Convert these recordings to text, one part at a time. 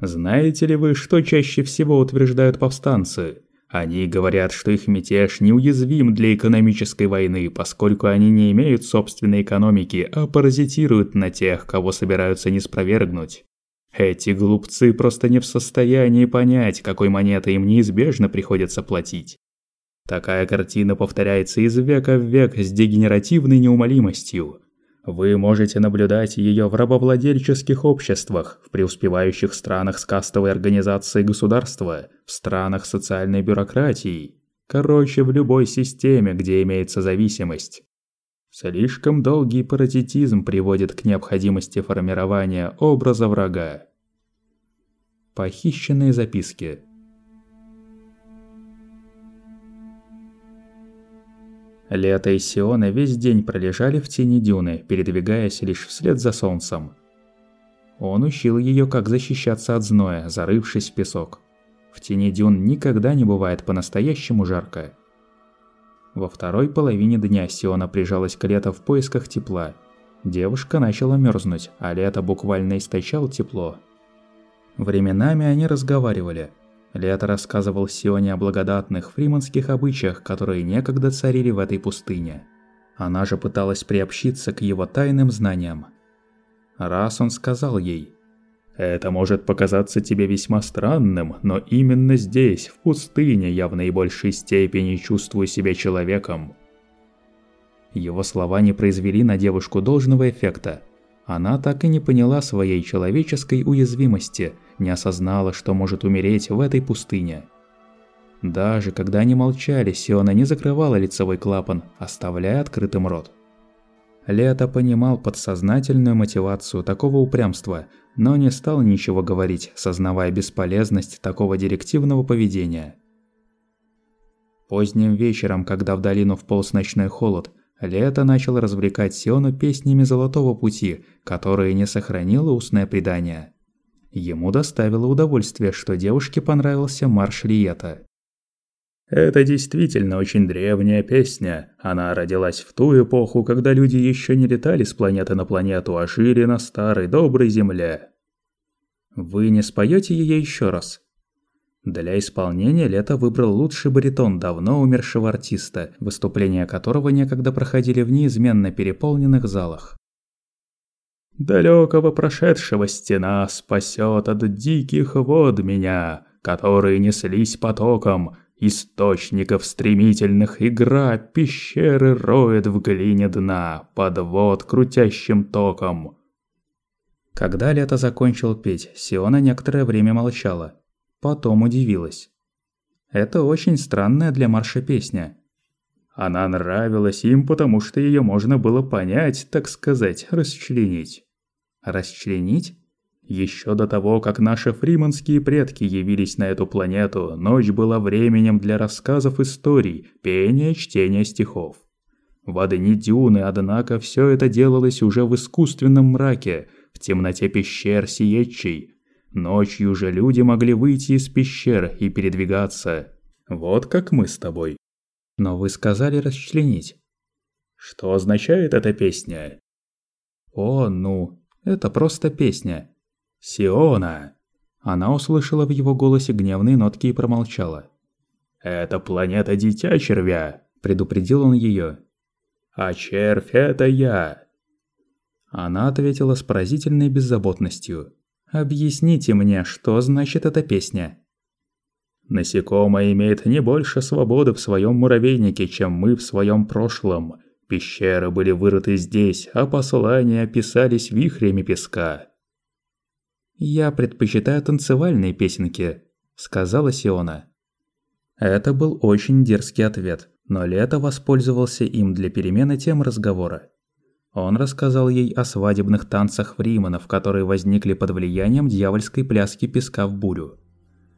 Знаете ли вы, что чаще всего утверждают повстанцы? Они говорят, что их мятеж неуязвим для экономической войны, поскольку они не имеют собственной экономики, а паразитируют на тех, кого собираются не спровергнуть. Эти глупцы просто не в состоянии понять, какой монетой им неизбежно приходится платить. Такая картина повторяется из века в век с дегенеративной неумолимостью. Вы можете наблюдать ее в рабовладельческих обществах, в преуспевающих странах с кастовой организацией государства, в странах социальной бюрократии. Короче, в любой системе, где имеется зависимость. Слишком долгий паразитизм приводит к необходимости формирования образа врага. Похищенные записки Лето и Сиона весь день пролежали в тени дюны, передвигаясь лишь вслед за солнцем. Он учил ее, как защищаться от зноя, зарывшись в песок. В тени дюн никогда не бывает по-настоящему жарко. Во второй половине дня Сиона прижалась к Лето в поисках тепла. Девушка начала мерзнуть, а Лето буквально источал тепло. Временами они разговаривали – Лето рассказывал Сионе о благодатных фриманских обычаях, которые некогда царили в этой пустыне. Она же пыталась приобщиться к его тайным знаниям. Раз он сказал ей «Это может показаться тебе весьма странным, но именно здесь, в пустыне, я в наибольшей степени чувствую себя человеком». Его слова не произвели на девушку должного эффекта. Она так и не поняла своей человеческой уязвимости – не осознала, что может умереть в этой пустыне. Даже когда они молчали, Сиона не закрывала лицевой клапан, оставляя открытым рот. Лето понимал подсознательную мотивацию такого упрямства, но не стал ничего говорить, сознавая бесполезность такого директивного поведения. Поздним вечером, когда в долину вполз ночной холод, Лето начал развлекать Сиону песнями Золотого Пути, которые не сохранило устное предание. Ему доставило удовольствие, что девушке понравился марш Лиета. Это действительно очень древняя песня. Она родилась в ту эпоху, когда люди еще не летали с планеты на планету, а жили на старой доброй земле. Вы не споете ее еще раз? Для исполнения Лето выбрал лучший баритон давно умершего артиста, выступления которого некогда проходили в неизменно переполненных залах. Далекого прошедшего стена спасет от диких вод меня, которые неслись потоком, источников стремительных игра пещеры роет в глине дна, подвод крутящим током. Когда Лето закончил петь, Сиона некоторое время молчала. Потом удивилась. Это очень странная для марша песня. Она нравилась им, потому что ее можно было понять, так сказать, расчленить. Расчленить? Еще до того, как наши фриманские предки явились на эту планету, ночь была временем для рассказов историй, пения, чтения стихов. В одни дюны, однако, все это делалось уже в искусственном мраке, в темноте пещер сиетчей. Ночью же люди могли выйти из пещер и передвигаться. Вот как мы с тобой. Но вы сказали расчленить. Что означает эта песня? О, ну, это просто песня. Сиона. Она услышала в его голосе гневные нотки и промолчала. «Это планета Дитя Червя», – предупредил он ее. «А червь – это я». Она ответила с поразительной беззаботностью. «Объясните мне, что значит эта песня?» Насекомое имеет не больше свободы в своем муравейнике, чем мы в своем прошлом, Пещеры были вырыты здесь, а послания писались вихрями песка. «Я предпочитаю танцевальные песенки», – сказала Сиона. Это был очень дерзкий ответ, но Лето воспользовался им для перемены темы разговора. Он рассказал ей о свадебных танцах фриманов, которые возникли под влиянием дьявольской пляски песка в бурю.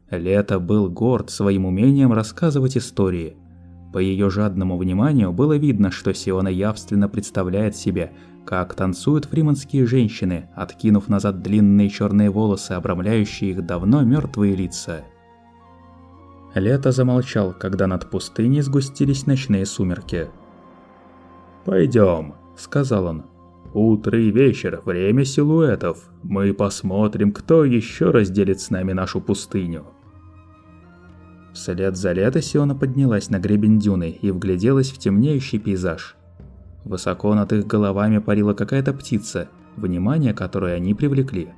Лето был горд своим умением рассказывать истории – по ее жадному вниманию было видно, что Сиона явственно представляет себе, как танцуют фриманские женщины, откинув назад длинные черные волосы, обрамляющие их давно мертвые лица. Лето замолчал, когда над пустыней сгустились ночные сумерки. «Пойдем», — сказал он. Утро и вечер – время силуэтов. Мы посмотрим, кто еще разделит с нами нашу пустыню». Вслед за лето Сиона поднялась на гребень дюны и вгляделась в темнеющий пейзаж. Высоко над их головами парила какая-то птица, внимание которой они привлекли.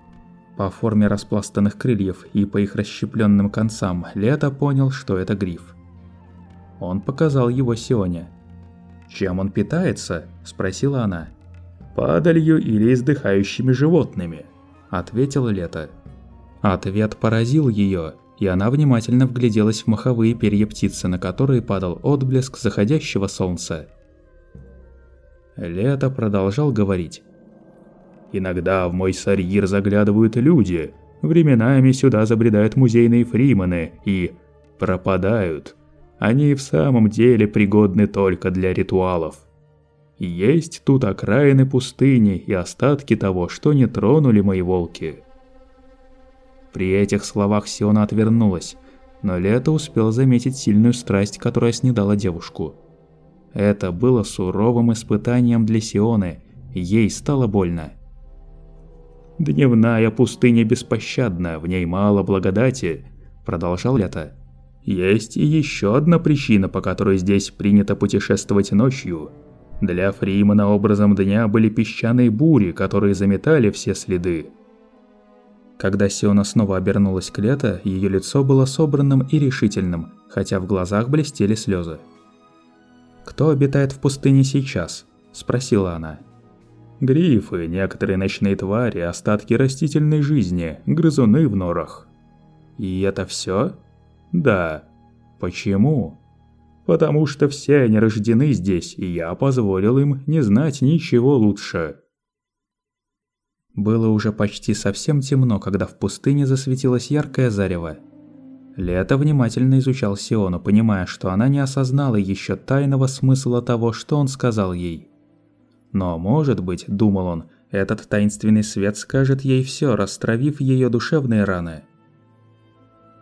По форме распластанных крыльев и по их расщепленным концам Лето понял, что это гриф. Он показал его Сионе. «Чем он питается?» – спросила она. «Падалью или издыхающими животными», – ответил Лето. Ответ поразил ее, и она внимательно вгляделась в маховые перья птицы, на которые падал отблеск заходящего солнца. Лето продолжал говорить. «Иногда в мой сарьир заглядывают люди, временами сюда забредают музейные фримены и пропадают. Они в самом деле пригодны только для ритуалов. Есть тут окраины пустыни и остатки того, что не тронули мои волки». При этих словах Сиона отвернулась, но Лето успел заметить сильную страсть, которая снедала девушку. Это было суровым испытанием для Сионы, ей стало больно. «Дневная пустыня беспощадна, в ней мало благодати», – продолжал Лето. «Есть и еще одна причина, по которой здесь принято путешествовать ночью. Для Фримана образом дня были песчаные бури, которые заметали все следы. Когда Сиона снова обернулась к Лето, ее лицо было собранным и решительным, хотя в глазах блестели слезы. «Кто обитает в пустыне сейчас?» – спросила она. «Грифы, некоторые ночные твари, остатки растительной жизни, грызуны в норах». «И это все? «Да». «Почему?» «Потому что все они рождены здесь, и я позволил им не знать ничего лучше». Было уже почти совсем темно, когда в пустыне засветилось яркое зарево. Лето внимательно изучал Сиону, понимая, что она не осознала еще тайного смысла того, что он сказал ей. Но, может быть, думал он, этот таинственный свет скажет ей все, растравив ее душевные раны.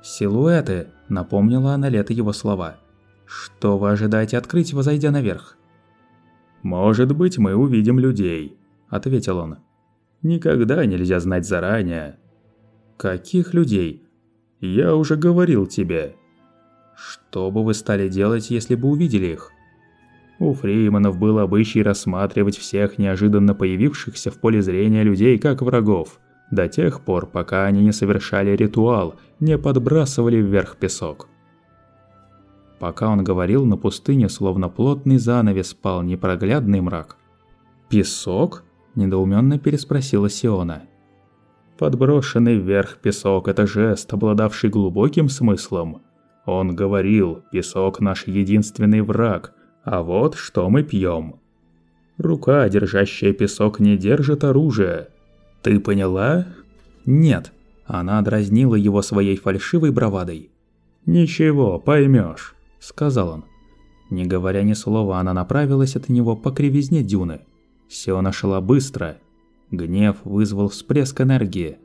«Силуэты», — напомнила она Лето его слова. «Что вы ожидаете открыть, возойдя наверх?» «Может быть, мы увидим людей», — ответил он. Никогда нельзя знать заранее. Каких людей? Я уже говорил тебе. Что бы вы стали делать, если бы увидели их? У Фриманов был обычай рассматривать всех неожиданно появившихся в поле зрения людей как врагов, до тех пор, пока они не совершали ритуал, не подбрасывали вверх песок. Пока он говорил, на пустыне словно плотный занавес спал непроглядный мрак. «Песок?» недоуменно переспросила Сиона. Подброшенный вверх песок – это жест, обладавший глубоким смыслом. Он говорил, песок – наш единственный враг, а вот что мы пьем. Рука, держащая песок, не держит оружие. Ты поняла? Нет. Она дразнила его своей фальшивой бравадой. «Ничего, поймешь», – сказал он. Не говоря ни слова, она направилась от него по кривизне дюны – Сиона шла быстро. Гнев вызвал всплеск энергии.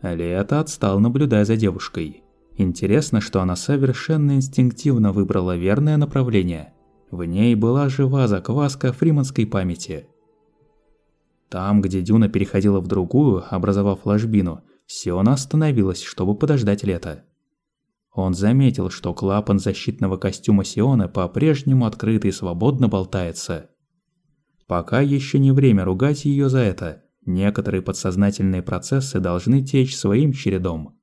Лето отстал, наблюдая за девушкой. Интересно, что она совершенно инстинктивно выбрала верное направление. В ней была жива закваска фриманской памяти. Там, где дюна переходила в другую, образовав ложбину, Сиона остановилась, чтобы подождать лето. Он заметил, что клапан защитного костюма Сионы по-прежнему открыт и свободно болтается. Пока еще не время ругать ее за это. Некоторые подсознательные процессы должны течь своим чередом.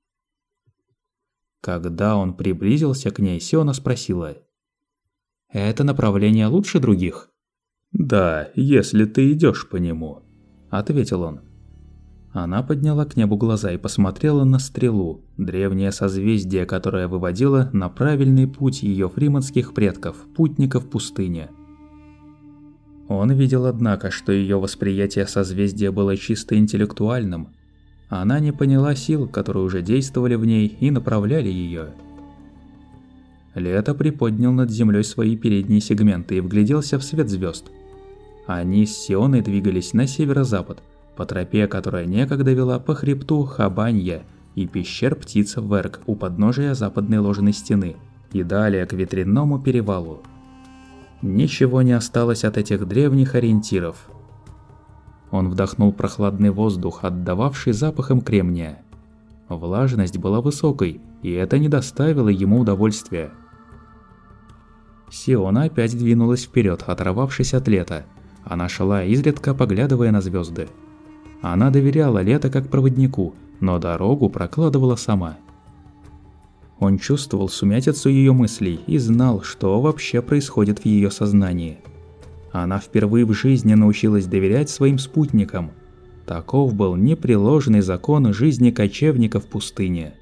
Когда он приблизился к ней, Сиона спросила. «Это направление лучше других?» «Да, если ты идешь по нему», – ответил он. Она подняла к небу глаза и посмотрела на стрелу, древнее созвездие, которое выводило на правильный путь ее фриманских предков, путников пустыни. Он видел, однако, что ее восприятие созвездия было чисто интеллектуальным. Она не поняла сил, которые уже действовали в ней и направляли ее. Лето приподнял над землей свои передние сегменты и вгляделся в свет звезд. Они с Сионой двигались на северо-запад, по тропе, которая некогда вела по хребту Хабанья и пещер птиц Верк у подножия западной ложной стены, и далее к ветряному перевалу. Ничего не осталось от этих древних ориентиров. Он вдохнул прохладный воздух, отдававший запахом кремния. Влажность была высокой, и это не доставило ему удовольствия. Сиона опять двинулась вперед, оторвавшись от лета. Она шла, изредка поглядывая на звезды. Она доверяла лето как проводнику, но дорогу прокладывала сама. Он чувствовал сумятицу ее мыслей и знал, что вообще происходит в ее сознании. Она впервые в жизни научилась доверять своим спутникам. Таков был непреложный закон жизни кочевника в пустыне.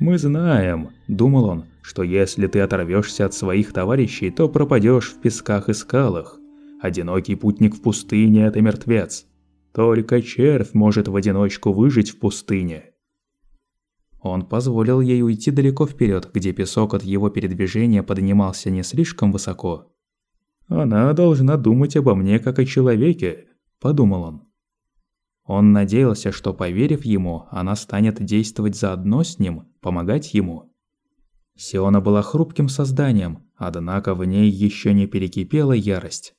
«Мы знаем», – думал он, – «что если ты оторвешься от своих товарищей, то пропадешь в песках и скалах. Одинокий путник в пустыне – это мертвец. Только червь может в одиночку выжить в пустыне». Он позволил ей уйти далеко вперед, где песок от его передвижения поднимался не слишком высоко. «Она должна думать обо мне как о человеке», – подумал он. Он надеялся, что, поверив ему, она станет действовать заодно с ним, помогать ему. Сиона была хрупким созданием, однако в ней еще не перекипела ярость.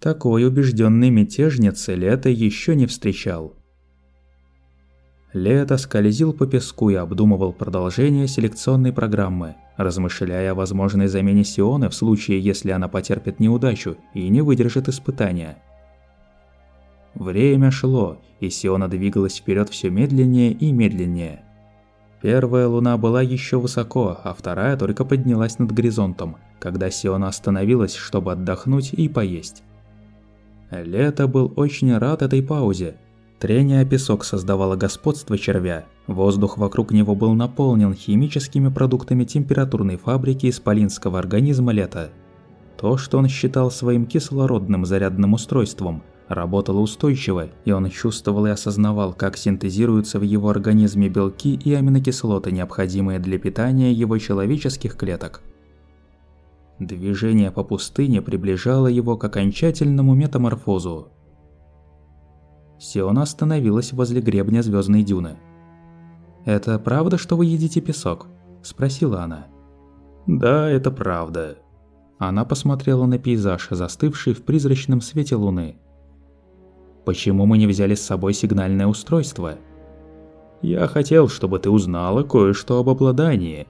Такой убежденной мятежницы Лето еще не встречал. Лето скользил по песку и обдумывал продолжение селекционной программы, размышляя о возможной замене Сионы в случае, если она потерпит неудачу и не выдержит испытания – Время шло, и Сиона двигалась вперед все медленнее и медленнее. Первая луна была еще высоко, а вторая только поднялась над горизонтом, когда Сиона остановилась, чтобы отдохнуть и поесть. Лето был очень рад этой паузе. Трение о песок создавало господство червя. Воздух вокруг него был наполнен химическими продуктами температурной фабрики исполинского организма лета. То, что он считал своим кислородным зарядным устройством – работала устойчиво, и он чувствовал и осознавал, как синтезируются в его организме белки и аминокислоты, необходимые для питания его человеческих клеток. Движение по пустыне приближало его к окончательному метаморфозу. Сиона остановилась возле гребня звездной дюны. «Это правда, что вы едите песок?» – спросила она. «Да, это правда». Она посмотрела на пейзаж, застывший в призрачном свете луны. Почему мы не взяли с собой сигнальное устройство? Я хотел, чтобы ты узнала кое-что об обладании.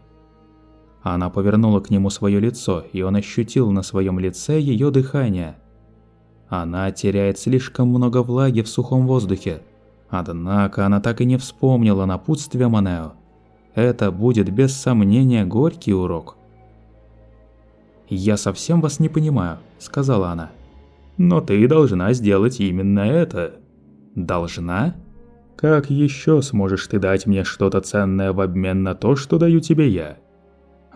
Она повернула к нему свое лицо, и он ощутил на своем лице ее дыхание. Она теряет слишком много влаги в сухом воздухе. Однако она так и не вспомнила напутствие Манео. Это будет без сомнения горький урок. «Я совсем вас не понимаю», — сказала она. Но ты должна сделать именно это. Должна? Как еще сможешь ты дать мне что-то ценное в обмен на то, что даю тебе я?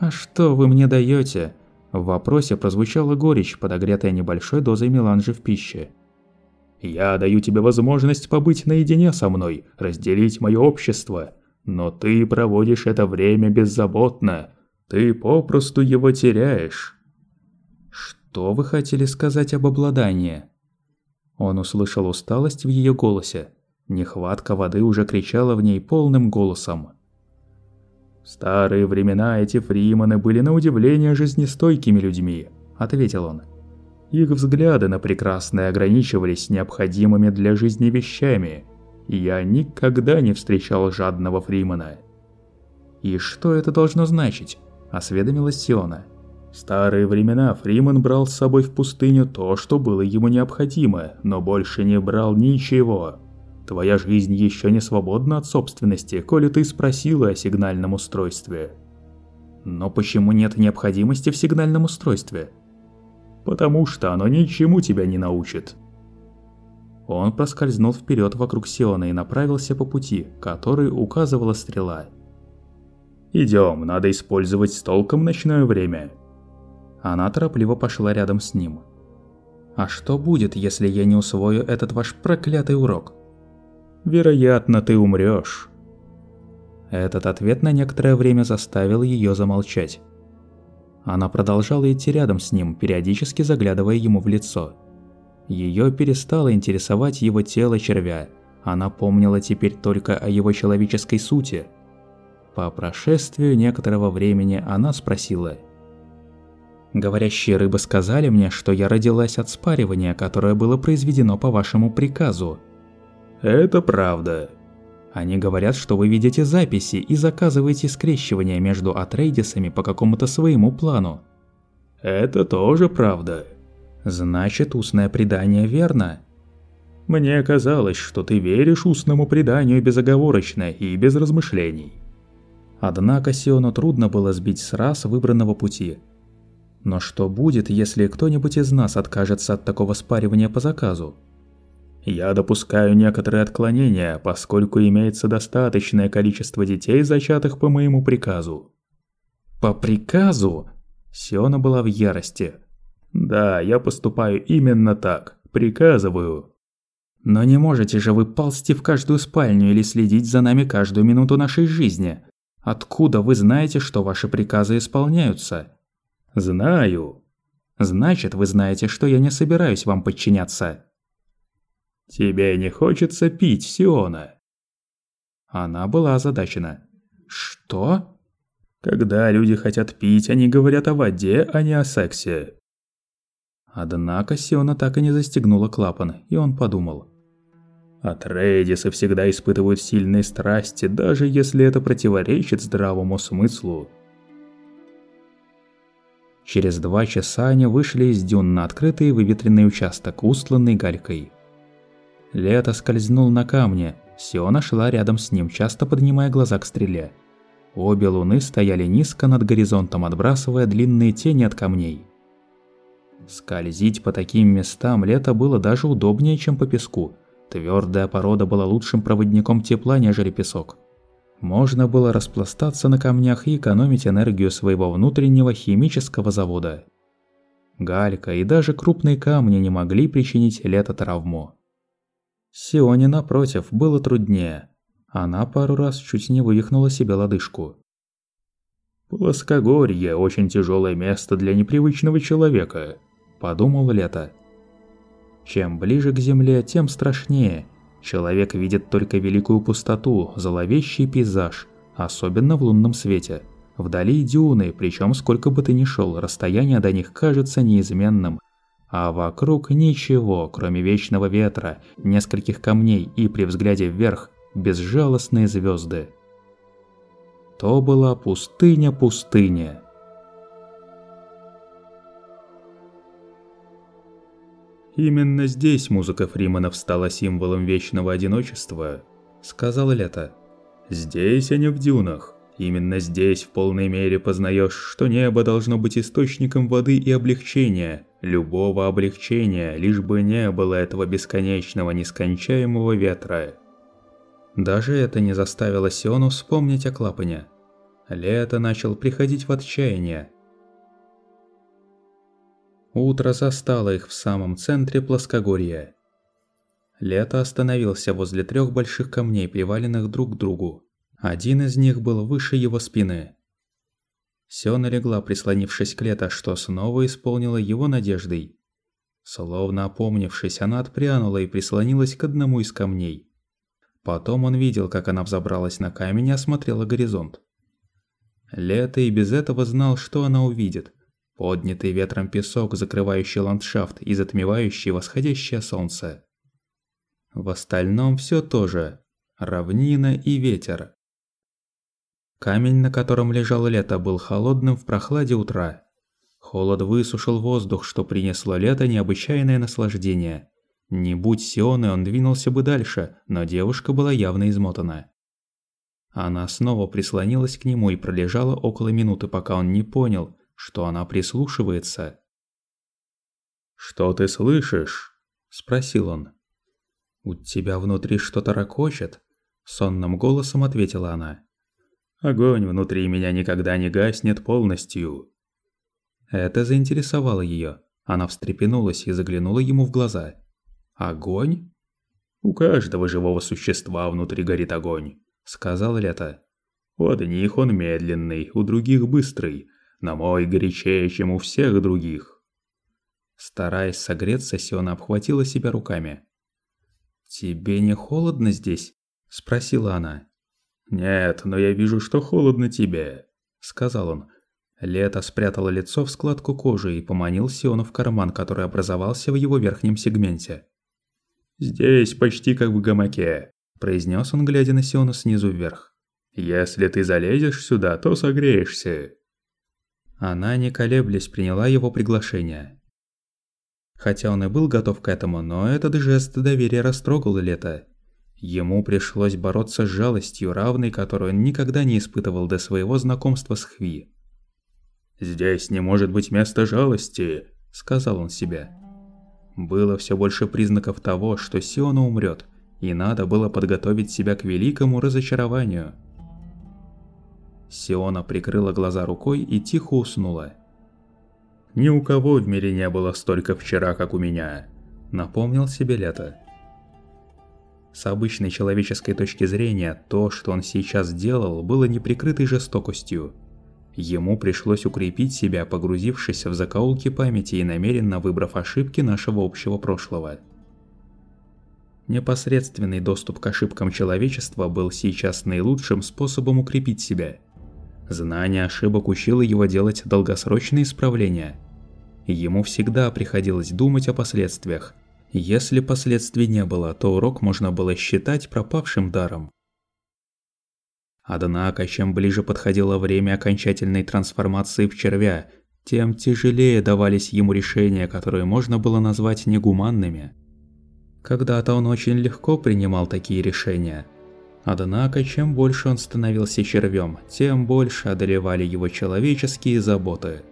А что вы мне даете? В вопросе прозвучала горечь, подогретая небольшой дозой меланжи в пище. «Я даю тебе возможность побыть наедине со мной, разделить мое общество, но ты проводишь это время беззаботно, ты попросту его теряешь. «Что вы хотели сказать об обладании?» Он услышал усталость в ее голосе. Нехватка воды уже кричала в ней полным голосом. «В старые времена эти фриманы были на удивление жизнестойкими людьми», – ответил он. Их взгляды на прекрасное ограничивались необходимыми для жизни вещами, и я никогда не встречал жадного фримана. «И что это должно значить?» – осведомилась Сиона. В старые времена Фриман брал с собой в пустыню то, что было ему необходимо, но больше не брал ничего. Твоя жизнь еще не свободна от собственности, коли ты спросила о сигнальном устройстве. Но почему нет необходимости в сигнальном устройстве? Потому что оно ничему тебя не научит. Он проскользнул вперед вокруг Сиона и направился по пути, который указывала стрела. Идем, надо использовать с толком ночное время. Она торопливо пошла рядом с ним. «А что будет, если я не усвою этот ваш проклятый урок?» «Вероятно, ты умрёшь». Этот ответ на некоторое время заставил её замолчать. Она продолжала идти рядом с ним, периодически заглядывая ему в лицо. Её перестало интересовать его тело червя. Она помнила теперь только о его человеческой сути. По прошествию некоторого времени она спросила – Говорящие рыбы сказали мне, что я родилась от спаривания, которое было произведено по вашему приказу. Это правда. Они говорят, что вы видите записи и заказываете скрещивание между Атрейдисами по какому-то своему плану. Это тоже правда. Значит, устное предание верно. Мне казалось, что ты веришь устному преданию безоговорочно и без размышлений. Однако Сиону трудно было сбить с раз выбранного пути – но что будет, если кто-нибудь из нас откажется от такого спаривания по заказу? Я допускаю некоторые отклонения, поскольку имеется достаточное количество детей, зачатых по моему приказу. По приказу? Сиона была в ярости. Да, я поступаю именно так. Приказываю. Но не можете же вы ползти в каждую спальню или следить за нами каждую минуту нашей жизни. Откуда вы знаете, что ваши приказы исполняются? «Знаю». «Значит, вы знаете, что я не собираюсь вам подчиняться». «Тебе не хочется пить, Сиона?» Она была озадачена. «Что?» «Когда люди хотят пить, они говорят о воде, а не о сексе». Однако Сиона так и не застегнула клапан, и он подумал. Атрейдисы всегда испытывают сильные страсти, даже если это противоречит здравому смыслу. Через два часа они вышли из дюн на открытый выветренный участок, устланный галькой. Лето скользнул на камне, Сиона шла рядом с ним, часто поднимая глаза к стреле. Обе луны стояли низко над горизонтом, отбрасывая длинные тени от камней. Скользить по таким местам лето было даже удобнее, чем по песку. Твердая порода была лучшим проводником тепла, нежели песок. Можно было распластаться на камнях и экономить энергию своего внутреннего химического завода. Галька и даже крупные камни не могли причинить лето травму. Сионе, напротив, было труднее. Она пару раз чуть не вывихнула себе лодыжку. «Плоскогорье – очень тяжелое место для непривычного человека», – подумал Лето. Чем ближе к земле, тем страшнее – Человек видит только великую пустоту, зловещий пейзаж, особенно в лунном свете. Вдали дюны, причем сколько бы ты ни шел, расстояние до них кажется неизменным. А вокруг ничего, кроме вечного ветра, нескольких камней и при взгляде вверх безжалостные звезды. То была пустыня-пустыня. «Именно здесь музыка Фриманов стала символом вечного одиночества», — сказал Лето. «Здесь, а не в дюнах. Именно здесь в полной мере познаешь, что небо должно быть источником воды и облегчения, любого облегчения, лишь бы не было этого бесконечного, нескончаемого ветра». Даже это не заставило Сиону вспомнить о клапане. Лето начал приходить в отчаяние, Утро застало их в самом центре плоскогорья. Лето остановился возле трех больших камней, приваленных друг к другу. Один из них был выше его спины. Сёна легла, прислонившись к Лето, что снова исполнило его надеждой. Словно опомнившись, она отпрянула и прислонилась к одному из камней. Потом он видел, как она взобралась на камень и осмотрела горизонт. Лето и без этого знал, что она увидит – поднятый ветром песок, закрывающий ландшафт и затмевающий восходящее солнце. В остальном все то же – равнина и ветер. Камень, на котором лежало лето, был холодным в прохладе утра. Холод высушил воздух, что принесло лето необычайное наслаждение. Не будь Сионы, он двинулся бы дальше, но девушка была явно измотана. Она снова прислонилась к нему и пролежала около минуты, пока он не понял, что она прислушивается. «Что ты слышишь?» – спросил он. «У тебя внутри что-то ракочет?» – сонным голосом ответила она. «Огонь внутри меня никогда не гаснет полностью». Это заинтересовало ее. Она встрепенулась и заглянула ему в глаза. «Огонь?» «У каждого живого существа внутри горит огонь», – сказал Лето. «У одних он медленный, у других быстрый, на мой горячее, чем у всех других. Стараясь согреться, Сиона обхватила себя руками. «Тебе не холодно здесь?» – спросила она. «Нет, но я вижу, что холодно тебе», – сказал он. Лето спрятало лицо в складку кожи и поманил Сиону в карман, который образовался в его верхнем сегменте. «Здесь почти как в гамаке», – произнес он, глядя на Сиону снизу вверх. «Если ты залезешь сюда, то согреешься». Она, не колеблясь, приняла его приглашение. Хотя он и был готов к этому, но этот жест доверия растрогал Лето. Ему пришлось бороться с жалостью, равной которой он никогда не испытывал до своего знакомства с Хви. «Здесь не может быть места жалости», – сказал он себе. Было все больше признаков того, что Сиона умрет, и надо было подготовить себя к великому разочарованию. Сиона прикрыла глаза рукой и тихо уснула. «Ни у кого в мире не было столько вчера, как у меня», – напомнил себе Лето. С обычной человеческой точки зрения, то, что он сейчас делал, было неприкрытой жестокостью. Ему пришлось укрепить себя, погрузившись в закоулки памяти и намеренно выбрав ошибки нашего общего прошлого. Непосредственный доступ к ошибкам человечества был сейчас наилучшим способом укрепить себя. Знание ошибок учило его делать долгосрочные исправления. Ему всегда приходилось думать о последствиях. Если последствий не было, то урок можно было считать пропавшим даром. Однако, чем ближе подходило время окончательной трансформации в червя, тем тяжелее давались ему решения, которые можно было назвать негуманными. Когда-то он очень легко принимал такие решения. Однако, чем больше он становился червем, тем больше одолевали его человеческие заботы –